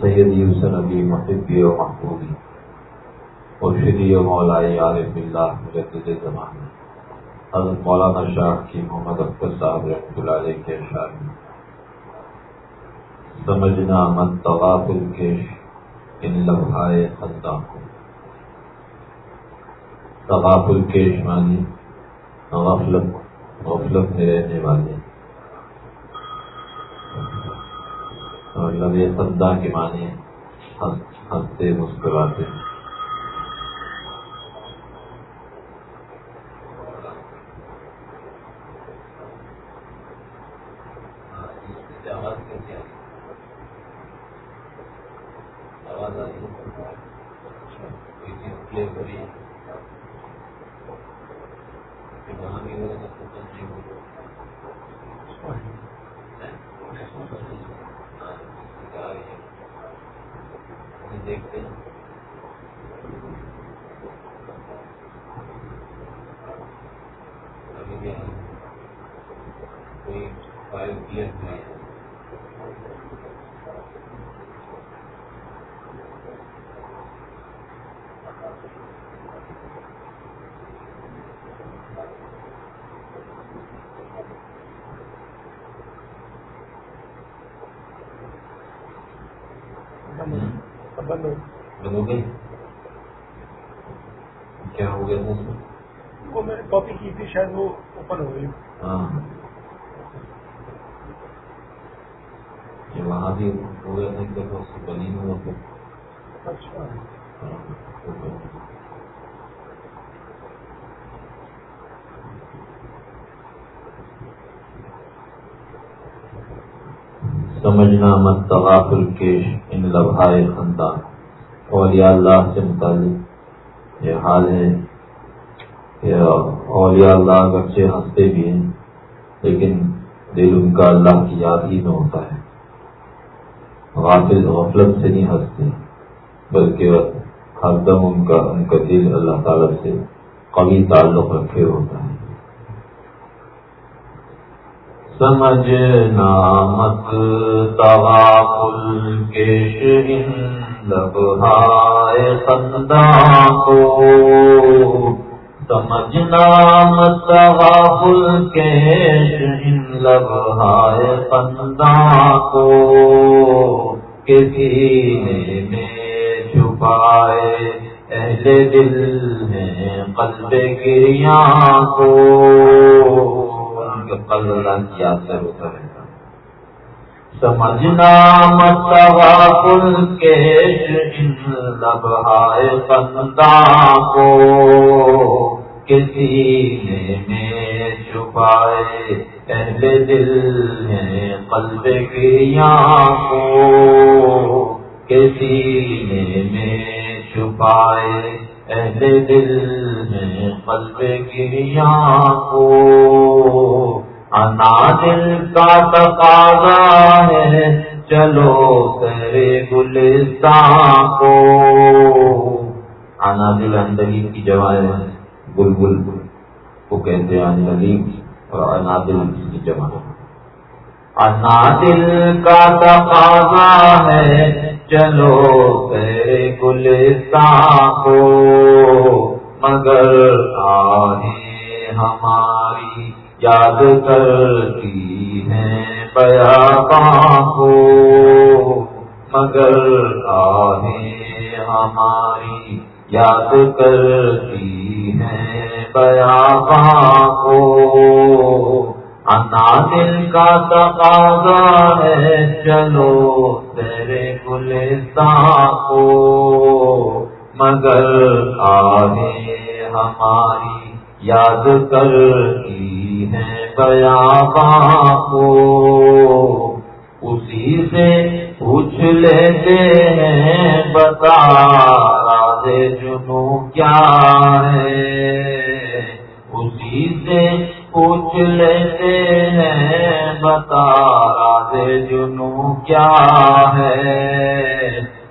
سیدی حسن ابی محبی و محبوبی، مرشدی و مولائی عارف اللہ مجدد زمان حضرت مولانا شاہ کی محمد اختر صاحب رحمۃ اللہ علیہ کے اشعار میں سمجھنا من تغافل کیش ان لمحائے خندہ کو۔ تغافل کیش مانی غفلت غفلت میں رہنے والے۔ اور لبے کے معنی ہنستے مسکراتے دیکھتے ہیں۔ ابھی کوئی فائل کلیئر نہیں ہے بند ہو بند ہو گئی کیا ہو گیا تھا اس میں وہ میں نے کاپی کی تھی شاید وہ اوپن ہو گئی ہاں یہ وہاں بھی ہو گیا تھا کہ اس بنی ہوا تھا اچھا۔ سمجھنا مت تغافل کیش ان لبھائے خندان اولیاء اللہ سے متعلق یہ حال ہے کہ اولیاء اللہ اگرچہ ہنستے بھی ہیں لیکن دل ان کا اللہ کی یاد ہی میں ہوتا ہے۔ غافل غفلت سے نہیں ہنستے، بلکہ ہر دم ان کا ان کا دل اللہ تعالی سے قوی تعلق رکھے ہوتا ہے۔ سمجھنا مت تغافل کے شرین لبہائے خندہ کو۔ سمجھنا مت تغافل کے شرین لبہائے خندہ کو کہ سینے میں چھپائے اہل دل ہیں قلب گریاں کو ان کے قلب اللہ کی یاد سے ہوتا رہتا سمجھنا متغافل کے ان لبہائے بندہ کو کسی نے میں چھپائے، اہل دل ہیں قلب گریاں کو کسی نے میں چھپائے، اہل دل ہیں قلب گریاں کو انا دل کا تقاضا ہے، چلو تیرے گلستان کو۔ انا دل اندلی کی جوائے ہے بلبل کو کہتے ہیں انجلی اور انا دل اس کی جمع انا کا تقاضا ہے، چلو تیرے گلستان کو۔ مگر آہیں ہماری یاد کرتی ہیں بیاباں کو۔ مگر آہیں ہماری یاد کرتی ہیں بیاباں کو انا دل کا تقاضا ہے، چلو تیرے گلستان کو مگر آگے ہماری یاد کرتی ہے بیاباں کو اسی سے پوچھ لیتے ہیں، بتا جنو کیا ہے؟ اسی سے پوچھ لیتے ہیں، بتا راز جنو کیا ہے؟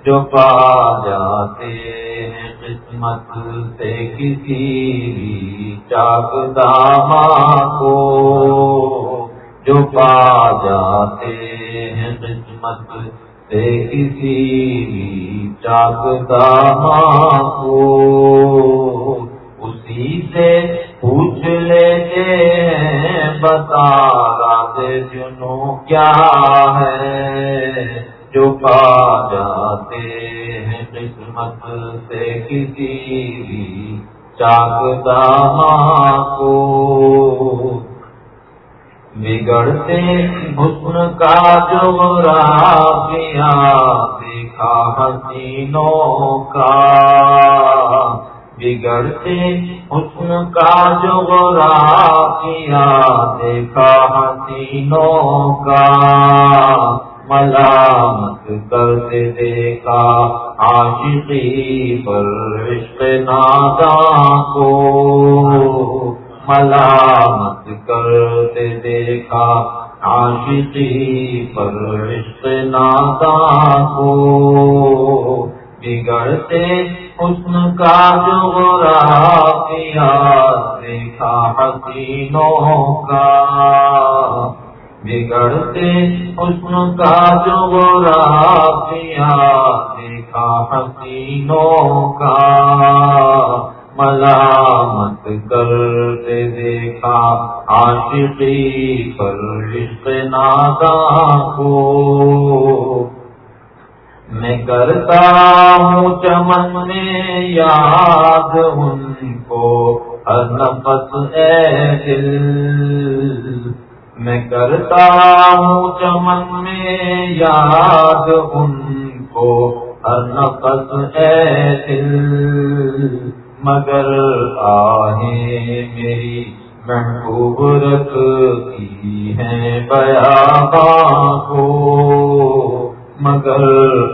جو پا جاتے ہیں قسمت سے کسی بھی چاک داما کو۔ جو پا جاتے ہیں قسمت سے کسی چاکتا کو اسی سے پوچھ لیتے ہیں، بتا رات جنو کیا ہے؟ جو پا جاتے ہیں قسمت سے کسی بھی چاکتا کو بگڑتے حسن کا جو رافیا دیکھا حسینوں کا بگڑتے حسن کا جو رافیا دیکھا حسینوں کا ملامت کرتے دیکھا عاشقی پر عشق نادا کو ملامت کرتے دیکھا عاشقی پر عشق نادا کو بگڑتے حسن کا جو کیا دیکھا حسینوں کا بگڑتے حسن کا جو کیا دیکھا حسینوں کا ملامت کرتے دیکھا عاشقی پر عشق نادا کو میں کرتا ہوں چمن میں یاد ان کو ہر نفس اے دل۔ میں کرتا ہوں چمن میں یاد ان کو ہر نفس اے دل۔ مگر آہیں میری محبوب رکھتی ہیں بیا کو مگر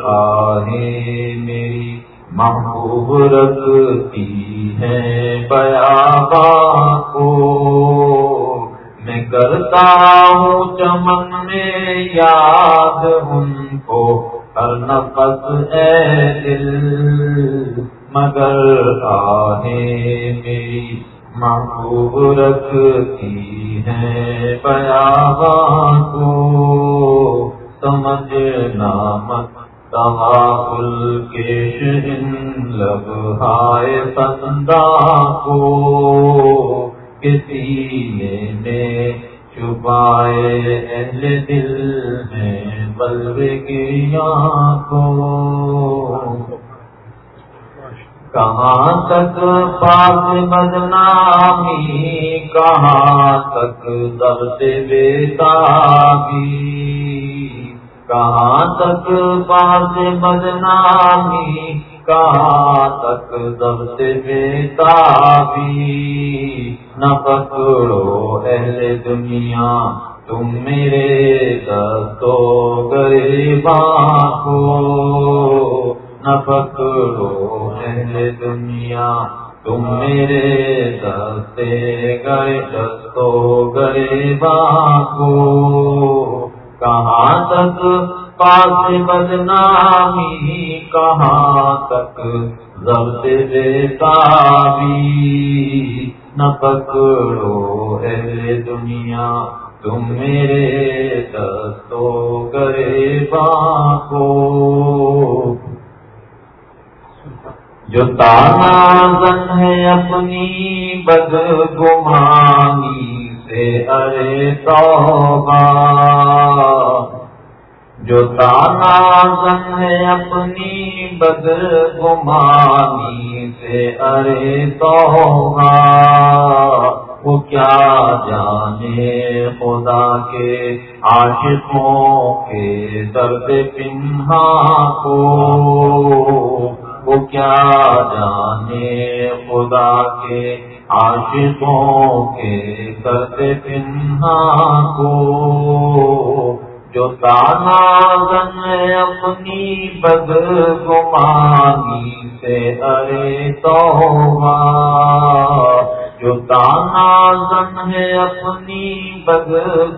آہیں میری محبوب رکھتی ہیں بیا کو میں کرتا ہوں چمن میں یاد ان کو، ہر نفس اے دل۔ مگر آہیں میری محبوب رکھتی ہے پیابان کو سمجھنا مت تغافل کے شہن لبھائے سندا کو کسی نے چھپائے اہل دل ہیں بلبیا کو کہاں تک پاس بدنامی، کہاں تک سے بیتابی؟ کہاں تک پاس بدنامی، کہاں تک سے بیتابی؟ نہ پکڑو اہل دنیا، تم میرے دستو گئے کو۔ نہ پکڑو اہل دنیا، تم میرے دستے گئے، دستو گئے کو کہاں تک؟ پاس بدنامی، کہاں تک؟ ضبط دیتا بھی نہ پکڑو اہل دنیا، تم میرے دستو گئے کو جو تانا زن ہے اپنی بد گمانی سے، ارے توبہ۔ جو تانا زن ہے اپنی بد گمانی سے، ارے توبہ۔ وہ کیا جانے خدا کے عاشقوں کے درد پنہا کو۔ وہ کیا جانے خدا کے عاشقوں کے کرتے پنہا کو؟ جو تانا زن اپنی بد گمانی سے ارے تو جو تانا زن ہے اپنی بد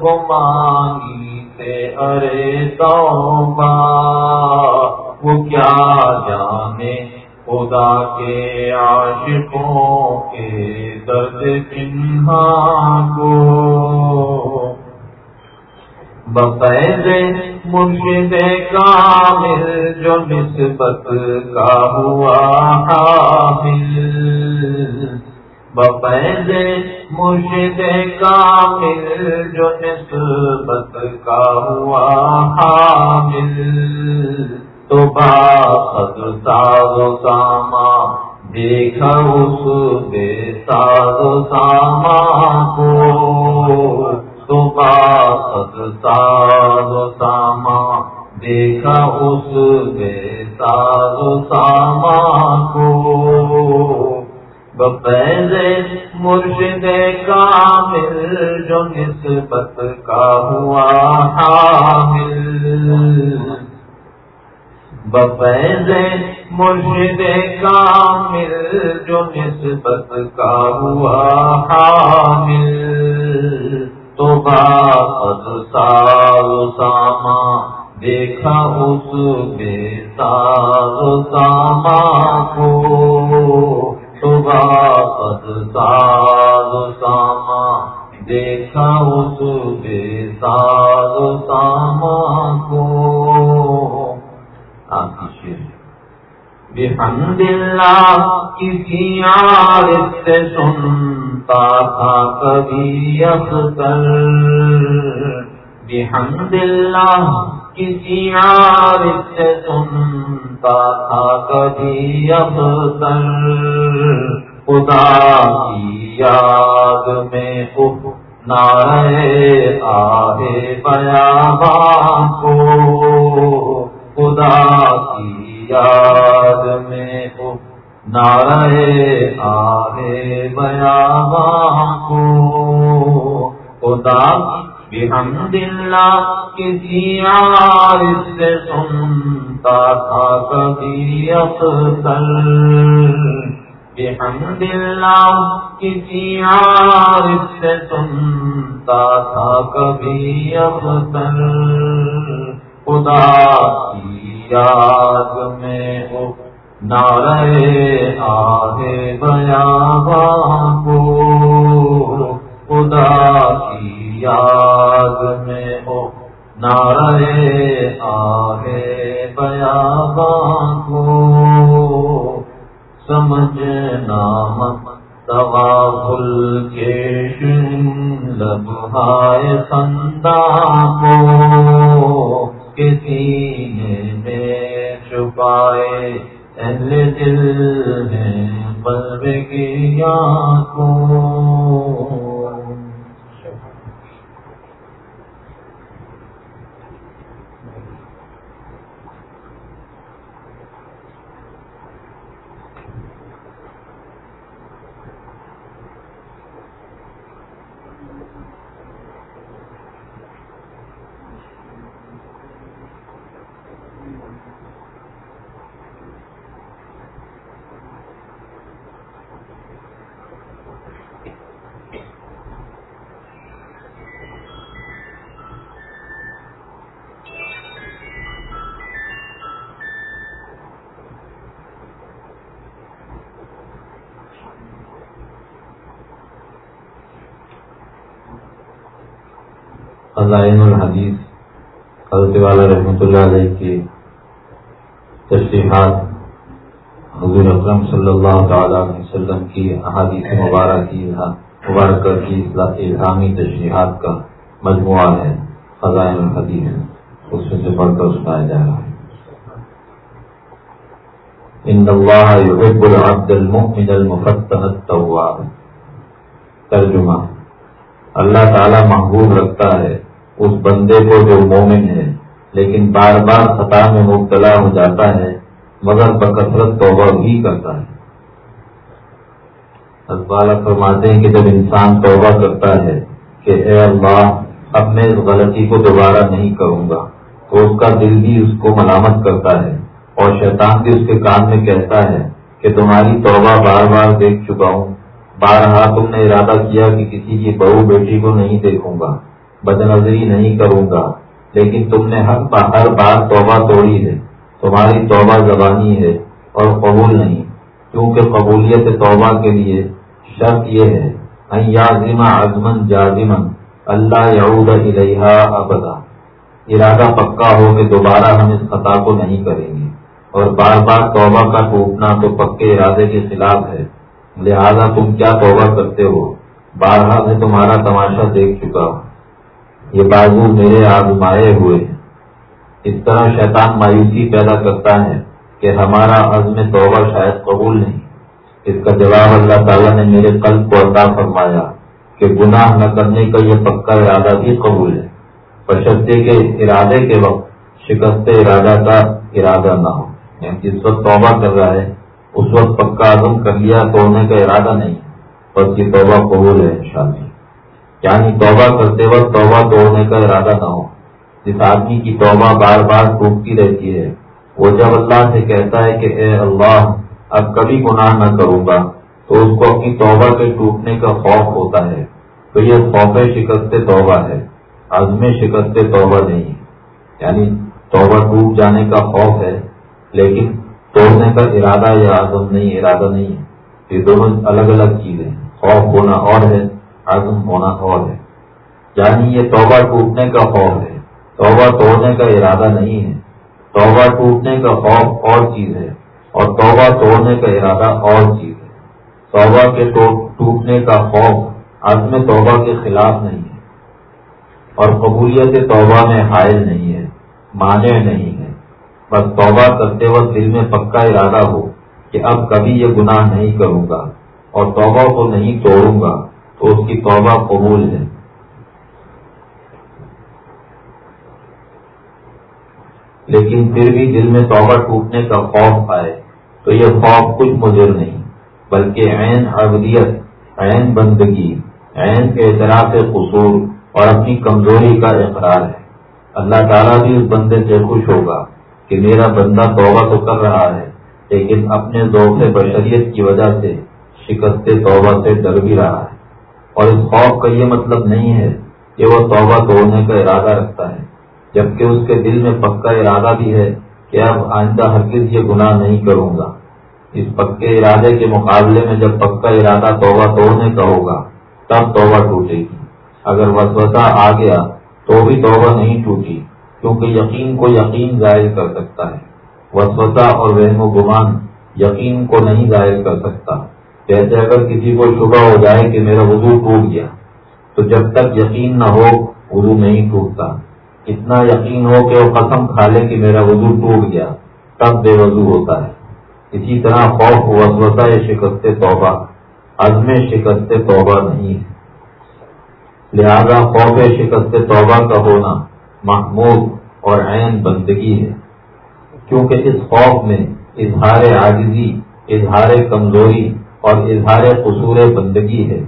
گمانی سے ارے تو وہ کیا جانے؟ خدا کے عاشقوں کے درد پنہا کو۔ بفیض مرشد کامل جو نسبت کا ہوا حامل۔ بفیض مرشد کامل جو نسبت کا ہوا حامل۔ تو با بات ساز و ساما دیکھا اس بے ساز و ساما کو۔ تو با بات ساز و ساما دیکھا اس بے ساز و ساما کو۔ بفیض مرشد کامل، جو نسبت کا ہوا حامل۔ بفیض مرشد کامل جو نسبت کا ہوا حامل۔ تو بات سال ساما، دیکھا اس بے سال ساما کو۔ تو بات سال ساما، دیکھا اللہ کسی عارف سے سنتا تھا کبھی اختر بحمد اللہ کسی عارف سے سنتا تھا کبھی اختر خدا کی یاد میں اف نارے آہے بیابان کو۔ خدا کی یاد میں ہو نارے آرے بیاباں کو خدا کی بحمد اللہ کسی عارف سے سنتا تھا کبھی اختر بحمد اللہ کسی عارف سے سنتا تھا کبھی اختر خدا کی یاد میں ہو نارے آگے بیا کو خدا کی یاد میں ہو نارے آگے بیا کو سمجھنا مت تغافل کے لبھائے سندا کو کسی میں چھپائے اہل دل نے قلب کی آنکھوں خزائن الحدیث، حضرت والا رحمۃ اللہ علیہ کی تشریحات، حضور اکرم صلی اللہ تعالی علیہ وسلم کی احادیث مبارک کی مبارکہ کی الہامی تشریحات کا مجموعہ ہے خزائن الحدیث، اس میں سے پڑھ کر سنایا جا رہا ہے۔ ان اللہ يحب العبد المؤمن المفتن التواب۔ ترجمہ، اللہ تعالی محبوب رکھتا ہے اس بندے کو جو مومن ہے، لیکن بار بار خطا میں مبتلا ہو جاتا ہے، مگر بکثرت توبہ بھی کرتا ہے۔ اقبال فرماتے ہیں کہ جب انسان توبہ کرتا ہے کہ اے اللہ، اب میں اس غلطی کو دوبارہ نہیں کروں گا، تو اس کا دل بھی اس کو ملامت کرتا ہے۔ اور شیطان بھی اس کے کان میں کہتا ہے کہ تمہاری توبہ بار بار دیکھ چکا ہوں۔ بارہا تم نے ارادہ کیا کہ کسی کی بہو بیٹی کو نہیں دیکھوں گا۔ بد نظری نہیں کروں گا۔ لیکن تم نے ہر ہر بار توبہ توڑی ہے۔ تمہاری توبہ زبانی ہے اور قبول نہیں۔ کیونکہ قبولیت توبہ کے لیے شرط یہ ہے۔ یازمہ ازمن جازمن اللہ یعود الیہا ابدا۔ ارادہ پکا ہو کہ دوبارہ ہم اس خطا کو نہیں کریں گے۔ اور بار بار توبہ کا ٹوٹنا تو پکے ارادے کے خلاف ہے۔ لہذا تم کیا توبہ کرتے ہو؟ بارہ میں تمہارا تماشا دیکھ چکا ہوں۔ یہ بازو میرے آزمائے ہوئے ہیں۔ اس طرح شیطان مایوسی پیدا کرتا ہے کہ ہمارا عزم توبہ شاید قبول نہیں۔ اس کا جواب اللہ تعالیٰ نے میرے قلب کو عطا فرمایا کہ گناہ نہ کرنے کا یہ پکا ارادہ بھی قبول ہے۔ بشرطے کے ارادے کے وقت شکست ارادہ کا ارادہ نہ ہو۔ یعنی جس وقت توبہ کر رہا ہے، اس وقت پکا عزم کر لیا توڑنے کا ارادہ نہیں بس کی توبہ قبول ہے انشاءاللہ۔ یعنی توبہ کرتے وقت توبہ توڑنے کا ارادہ نہ ہو۔ جس آدمی کی توبہ بار بار ٹوٹتی رہتی ہے، وہ جب اللہ سے کہتا ہے کہ اے اللہ، اب کبھی گناہ نہ کروں گا، تو اس کو اپنی توبہ کے ٹوٹنے کا خوف ہوتا ہے۔ تو یہ خوف شکست توبہ ہے، عزم شکست توبہ نہیں۔ یعنی توبہ ٹوٹ جانے کا خوف ہے، لیکن توڑنے کا ارادہ یا عزم نہیں، ارادہ نہیں ہے۔ یہ دونوں الگ الگ چیزیں خوف ہونا اور ہے۔ عزم ہونا اور ہے۔ یعنی یہ توبہ ٹوٹنے کا خوف ہے۔ توبہ توڑنے کا ارادہ نہیں ہے۔ توبہ ٹوٹنے کا خوف اور چیز ہے۔ اور توبہ توڑنے کا ارادہ اور چیز ہے۔ توبہ کے ٹوٹنے کا خوف عزم توبہ کے خلاف نہیں ہے۔ اور قبولیت توبہ میں حائل نہیں ہے۔ مانے نہیں ہے۔ بس توبہ کرتے وقت دل میں پکا ارادہ ہو کہ اب کبھی یہ گناہ نہیں کروں گا اور توبہ کو نہیں توڑوں گا۔ تو اس کی توبہ قبول ہے۔ لیکن پھر بھی دل میں توبہ ٹوٹنے کا خوف آئے تو یہ خوف کچھ مضر نہیں، بلکہ عین عبدیت، عین بندگی، عین اعتراف قصور اور اپنی کمزوری کا اقرار ہے۔ اللہ تعالیٰ بھی اس بندے سے خوش ہوگا کہ میرا بندہ توبہ تو کر رہا ہے، لیکن اپنے ذوق بشریت کی وجہ سے شکست توبہ سے ڈر بھی رہا ہے۔ اور اس خوف کا یہ مطلب نہیں ہے کہ وہ توبہ توڑنے کا ارادہ رکھتا ہے، جبکہ اس کے دل میں پکا ارادہ بھی ہے کہ اب آئندہ ہرگز یہ گناہ نہیں کروں گا۔ اس پکے ارادے کے مقابلے میں جب پکا ارادہ توبہ توڑنے کا ہوگا، تب توبہ ٹوٹے گی۔ اگر وسوسہ آ گیا تو بھی توبہ نہیں ٹوٹی، کیونکہ یقین کو یقین ظاہر کر سکتا ہے۔ وسوسہ اور وہم و گمان یقین کو نہیں ظاہر کر سکتا۔ جیسے اگر کسی کو شبہ ہو جائے کہ میرا وضو ٹوٹ گیا، تو جب تک یقین نہ ہو وضو نہیں ٹوٹتا۔ اتنا یقین ہو کہ وہ قسم کھا لے کہ میرا وضو ٹوٹ گیا، تب بے وضو ہوتا ہے۔ اسی طرح خوف وسوسہ شکست توبہ، عزم شکست توبہ نہیں ہے۔ لہذا خوف شکست توبہ کا ہونا محمود اور عین بندگی ہے۔ کیونکہ اس خوف میں اظہار عاجزی، اظہار کمزوری اور اظہار قصور بندگی ہے،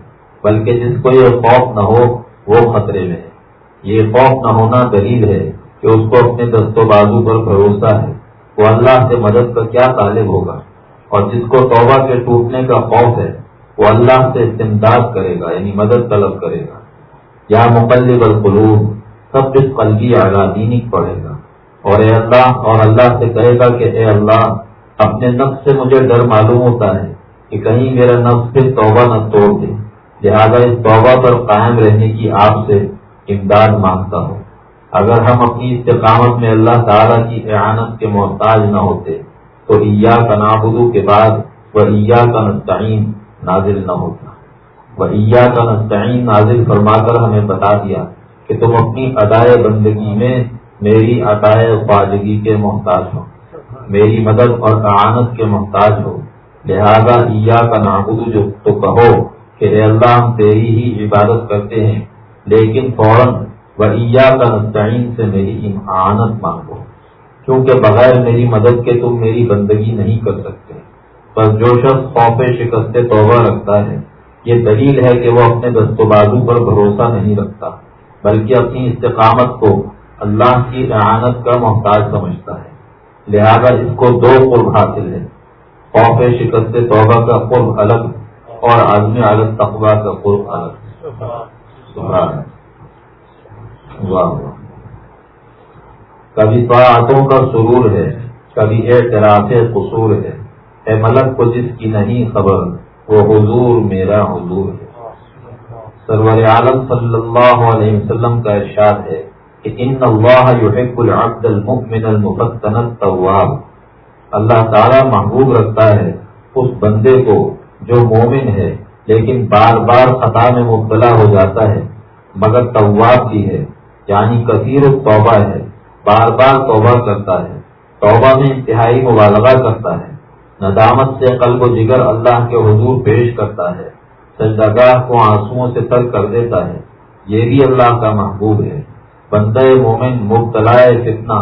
بلکہ جس کو یہ خوف نہ ہو، وہ خطرے میں ہے۔ یہ خوف نہ ہونا دلیل ہے کہ اس کو اپنے دست و بازو پر بھروسہ ہے۔ وہ اللہ سے مدد کا کیا طالب ہوگا؟ اور جس کو توبہ کے ٹوٹنے کا خوف ہے، وہ اللہ سے استمداد کرے گا یعنی مدد طلب کرے گا۔ یا مقلب القلوب، سب کچھ قلبی اعلیٰ دینی پڑے گا۔ اور اے اللہ، اور اللہ سے کہے گا کہ اے اللہ، اپنے نفس سے مجھے ڈر معلوم ہوتا ہے۔ کہ کہیں میرا نفس پھر توبہ نہ توڑ دے۔ لہٰذا اس توبہ پر قائم رہنے کی آپ سے امداد مانگتا ہوں۔ اگر ہم اپنی استقامت میں اللہ تعالیٰ کی اعانت کے محتاج نہ ہوتے، تو عیا کا نابدو کے بعد وہ کا نستعین نازل نہ ہوتا۔ وہ کا نستعین نازل فرما کر ہمیں بتا دیا کہ تم اپنی ادائے بندگی میں میری ادائے خواجگی کے محتاج ہو، میری مدد اور اعانت کے محتاج ہو۔ لہذا عیا کا نابدو جو تو کہو کہ اے اللہ ہم تیری ہی عبادت کرتے ہیں، لیکن فوراً ویا کا نستعین سے میری امانت مانگو، کیونکہ بغیر میری مدد کے تم میری بندگی نہیں کر سکتے۔ پر جو شخص خوف شکست توبہ رکھتا ہے، یہ دلیل ہے کہ وہ اپنے دست و بازو پر بھروسہ نہیں رکھتا، بلکہ اپنی استقامت کو اللہ کی اعانت کا محتاج سمجھتا ہے۔ لہذا اس کو دو قرب حاصل ہے خوف شکست توبہ کا قرب الگ اور عالم عالت تقوا کا قرب الگ۔ کبھی طاعتوں کا سرور ہے، کبھی اعتراف قصور ہے۔ اے ملک، کو جس کی نہیں خبر، وہ حضور میرا حضور ہے۔ سرور عالم صلی اللہ علیہ وسلم کا ارشاد ہے کہ ان اللہ یحب العبد المؤمن المفتن التواب۔ اللہ تعالیٰ محبوب رکھتا ہے اس بندے کو جو مومن ہے، لیکن بار بار خطا میں مبتلا ہو جاتا ہے، مگر طواب بھی ہے یعنی کثیر توبہ ہے، بار بار توبہ کرتا ہے، توبہ میں انتہائی مبالغہ کرتا ہے، ندامت سے قلب و جگر اللہ کے حضور پیش کرتا ہے سجدگاہ کو آنسوؤں سے تر کر دیتا ہے، یہ بھی اللہ کا محبوب ہے۔ بندہ مومن مبتلا فتنہ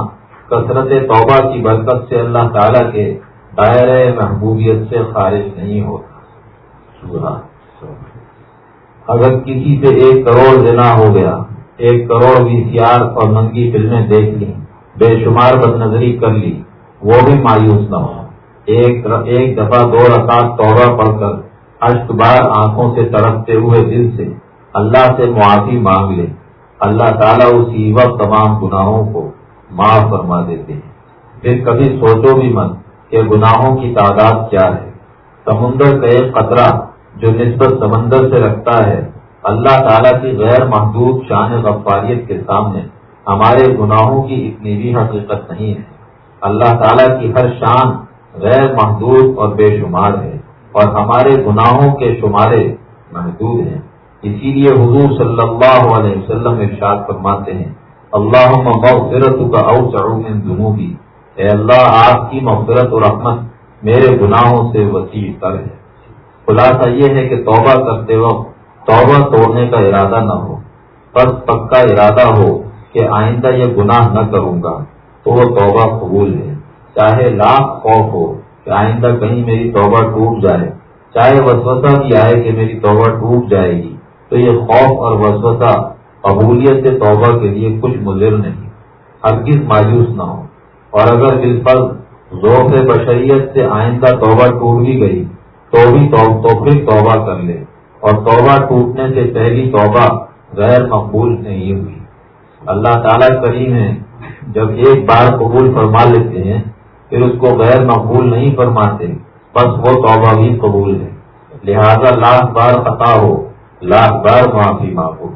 کثرت توبہ کی برکت سے اللہ تعالیٰ کے دائرۂ محبوبیت سے خارج نہیں ہوتا۔ اگر کسی سے ایک کروڑ دینا ہو گیا، ایک کروڑ وی سی آر اور منگی فلمیں دیکھ لی بے شمار بد نظری کر لی، وہ بھی مایوس نہ ہو۔ ایک ایک دفعہ دو رکعت توبہ پڑھ کر اشک بار آنکھوں سے تڑپتے ہوئے دل سے اللہ سے معافی مانگ لے۔ اللہ تعالیٰ اسی وقت تمام گناہوں کو معاف فرما دیتے ہیں۔ پھر کبھی سوچو بھی مت کہ گناہوں کی تعداد کیا ہے۔ سمندر کا ایک قطرہ جو نسبت سمندر سے رکھتا ہے، اللہ تعالیٰ کی غیر محدود شان غفاریت کے سامنے ہمارے گناہوں کی اتنی بھی حقیقت نہیں ہے۔ اللہ تعالیٰ کی ہر شان غیر محدود اور بے شمار ہے اور ہمارے گناہوں کے شمارے محدود ہیں۔ اسی لیے حضور صلی اللہ علیہ وسلم ارشاد فرماتے ہیں اللہ مغفرت کا من جنوبی اے اللہ، آپ کی مغفرت و رحمت میرے گناہوں سے وسیع کر ہے۔ خلاصہ یہ ہے کہ توبہ کرتے وقت توبہ توڑنے کا ارادہ نہ ہو۔ بس پکا ارادہ ہو کہ آئندہ یہ گناہ نہ کروں گا تو وہ توبہ قبول ہے۔ چاہے لاکھ خوف ہو کہ آئندہ کہیں میری توبہ ٹوٹ جائے، چاہے وسوسہ بھی آئے کہ میری توبہ ٹوٹ جائے گی، تو یہ خوف اور وسوسہ قبولیت توبہ کے لیے کچھ مضر نہیں، ہرگز مایوس نہ ہو اور اگر بالفل ذوق بشریت سے آئندہ توبہ ٹوٹ بھی گئی، تو بھی تو پھر توبہ کر لے۔ اور توبہ ٹوٹنے سے پہلی توبہ غیر مقبول نہیں ہوئی۔ اللہ تعالیٰ کریم ہے جب ایک بار قبول فرما لیتے ہیں، پھر اس کو غیر مقبول نہیں فرماتے، بس وہ توبہ بھی قبول ہے۔ لہذا لاکھ بار خطا ہو، لاکھ بار معافی مانگو۔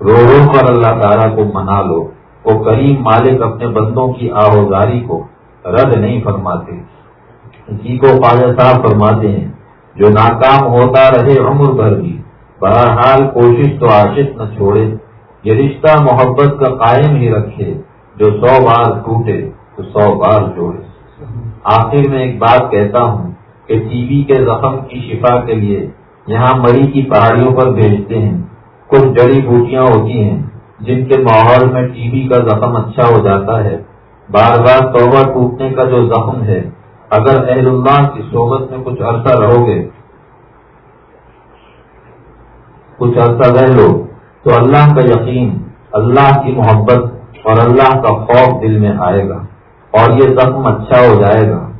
رو رو کر اللہ تعالیٰ کو منا لو وہ کریم مالک اپنے بندوں کی آوزاری کو رد نہیں فرماتے۔ اسی کو خواجہ صاحب فرماتے ہیں، جو ناکام ہوتا رہے عمر بھر بھی، بہرحال کوشش تو عاشق نہ چھوڑے۔ یہ رشتہ محبت کا قائم ہی رکھے، جو سو بار ٹوٹے تو سو بار جوڑے۔ آخر میں ایک بات کہتا ہوں کہ ٹی وی کے زخم کی شفا کے لیے یہاں مری کی پہاڑیوں پر بھیجتے ہیں۔ کچھ جڑی بوٹیاں ہوتی ہیں جن کے ماحول میں ٹی وی کا زخم اچھا ہو جاتا ہے۔ بار بار توبہ ٹوٹنے کا جو زخم ہے، اگر اہل اللہ کی صحبت میں کچھ عرصہ رہو گے، کچھ عرصہ رہ لو، تو اللہ کا یقین، اللہ کی محبت اور اللہ کا خوف دل میں آئے گا اور یہ زخم اچھا ہو جائے گا۔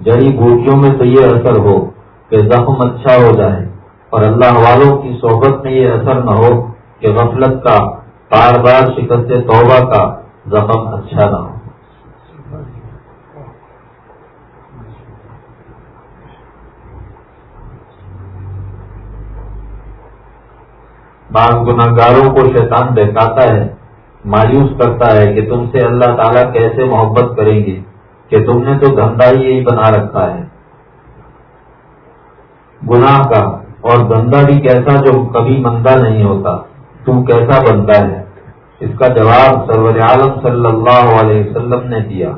جڑی بوٹیوں میں تو یہ اثر ہو کہ زخم اچھا ہو جائے۔ اور اللہ والوں کی صحبت میں یہ اثر نہ ہو کہ غفلت کا، بار بار شکست توبہ کا زخم اچھا نہ ہو۔ بعض گناگاروں کو شیطان بہتاتا ہے، مایوس کرتا ہے کہ تم سے اللہ تعالیٰ کیسے محبت کریں گے، کہ تم نے تو دھندا ہی یہی بنا رکھا ہے۔ گناہ کا اور بندہ بھی کیسا جو کبھی مندہ نہیں ہوتا، تو کیسا بنتا ہے؟ اس کا جواب سرور عالم صلی اللہ علیہ وسلم نے دیا۔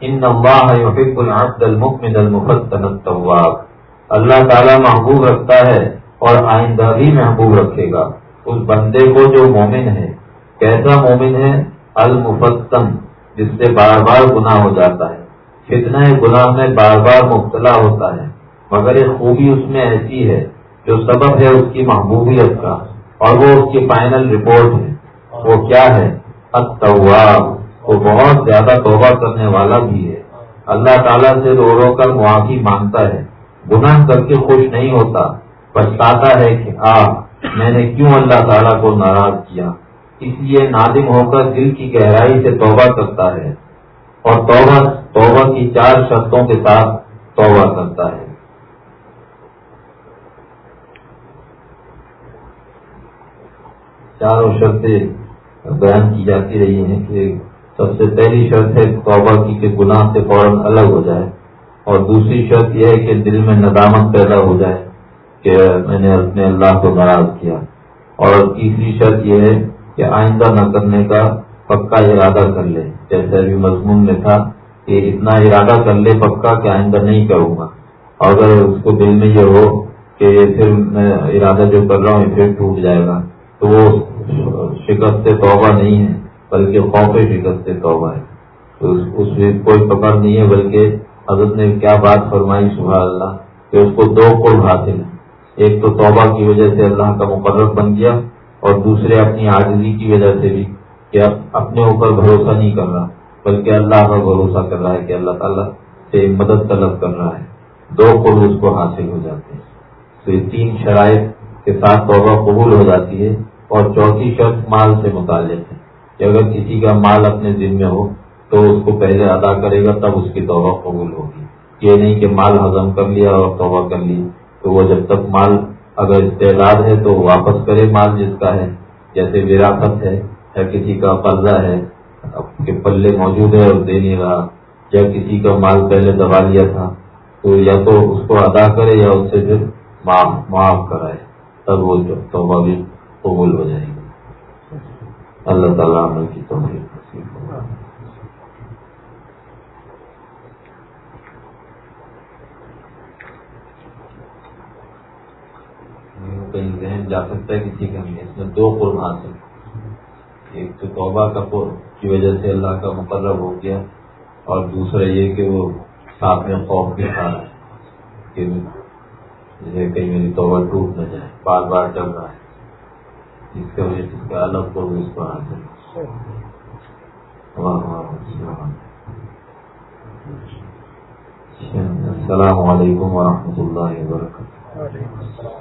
ان اللہ يحب العبد المؤمن المفتن التواب۔ اللہ تعالیٰ محبوب رکھتا ہے اور آئندہ بھی محبوب رکھے گا۔ اس بندے کو جو مومن ہے، کیسا مومن ہے؟ المفتن، جس سے بار بار گناہ ہو جاتا ہے۔ فتنہ گناہ میں بار بار مبتلا ہوتا ہے، مگر ایک خوبی اس میں ایسی ہے جو سبب ہے اس کی محبوبیت کا اور وہ اس کی فائنل رپورٹ ہے۔ وہ کیا ہے؟ وہ بہت زیادہ توبہ کرنے والا بھی ہے۔ اللہ تعالیٰ سے رو رو کر معافی مانگتا ہے۔ گناہ کر کے خوش نہیں ہوتا۔ پچھتاتا ہے کہ آ، میں نے کیوں اللہ تعالیٰ کو ناراض کیا؟ اس لیے نادم ہو کر دل کی گہرائی سے توبہ کرتا ہے اور توبہ توبہ کی چار شرطوں کے ساتھ توبہ کرتا ہے۔ چاروں شرطیں بیان کی جاتی رہی ہیں کہ سب سے پہلی شرط ہے توبہ کی کہ گناہ سے فوراً الگ ہو جائے۔ اور دوسری شرط یہ ہے کہ دل میں ندامت پیدا ہو جائے کہ میں نے اپنے اللہ کو ناراض کیا۔ اور تیسری شرط یہ ہے کہ آئندہ نہ کرنے کا پکا ارادہ کر لے۔ جیسے ابھی مضمون میں تھا کہ اتنا ارادہ کر لے پکا کہ آئندہ نہیں کروں گا۔ اور اگر اس کو دل میں یہ ہو کہ پھر میں ارادہ جو کر رہا ہوں یہ پھر ٹوٹ جائے گا۔ تو وہ شکست توبہ نہیں ہے، بلکہ خوف شکست توبہ ہے۔ تو اس میں کوئی پکڑ نہیں ہے، بلکہ حضرت نے کیا بات فرمائی، سبحان اللہ، کہ اس کو دو قرب حاصل ہے۔ ایک تو توبہ کی وجہ سے اللہ کا مقرر بن گیا، اور دوسرے اپنی عاجزی کی وجہ سے بھی کہ اپنے اوپر بھروسہ نہیں کر رہا، بلکہ اللہ کا بھروسہ کر رہا ہے کہ اللہ تعالیٰ سے مدد طلب کر رہا ہے۔ دو قرب اس کو حاصل ہو جاتے ہیں۔ تو یہ تین شرائط کے ساتھ توبہ قبول ہو جاتی ہے۔ اور چوتھی شرط مال سے متعلق ہے کہ اگر کسی کا مال اپنے دن میں ہو تو اس کو پہلے ادا کرے گا تب اس کی توبہ قبول ہوگی۔ یہ نہیں کہ مال ہضم کر لیا اور توبہ کر لی تو وہ جب تک مال اگر استعداد ہے تو واپس کرے مال جس کا ہے۔ جیسے وراثت ہے یا کسی کا قرضہ ہے کے پلے موجود ہے اور دے نہیں رہا، یا کسی کا مال پہلے دبا لیا تھا، تو یا تو اس کو ادا کرے یا اس سے پھر معاف معاف کرائے، تب وہ توبہ بھی قبول ہو جائے گی۔ اللہ تعالیٰ عمل کی توحید کہیں ذہن جا سکتا ہے کسی کا نہیں اس میں دو قرب حاصل ایک تو توبہ کا قرب کی وجہ سے اللہ کا مقرر ہو گیا، اور دوسرا یہ کہ وہ ساتھ میں خوف بھی کھا رہا ہے کہ جیسے کہیں میری توبہ ٹوٹ نہ جائے۔ بار بار چل رہا ہے۔ اس کا وجہ اس کا الگ کو اس کو حاصل السلام علیکم ورحمۃ اللہ وبرکاتہ۔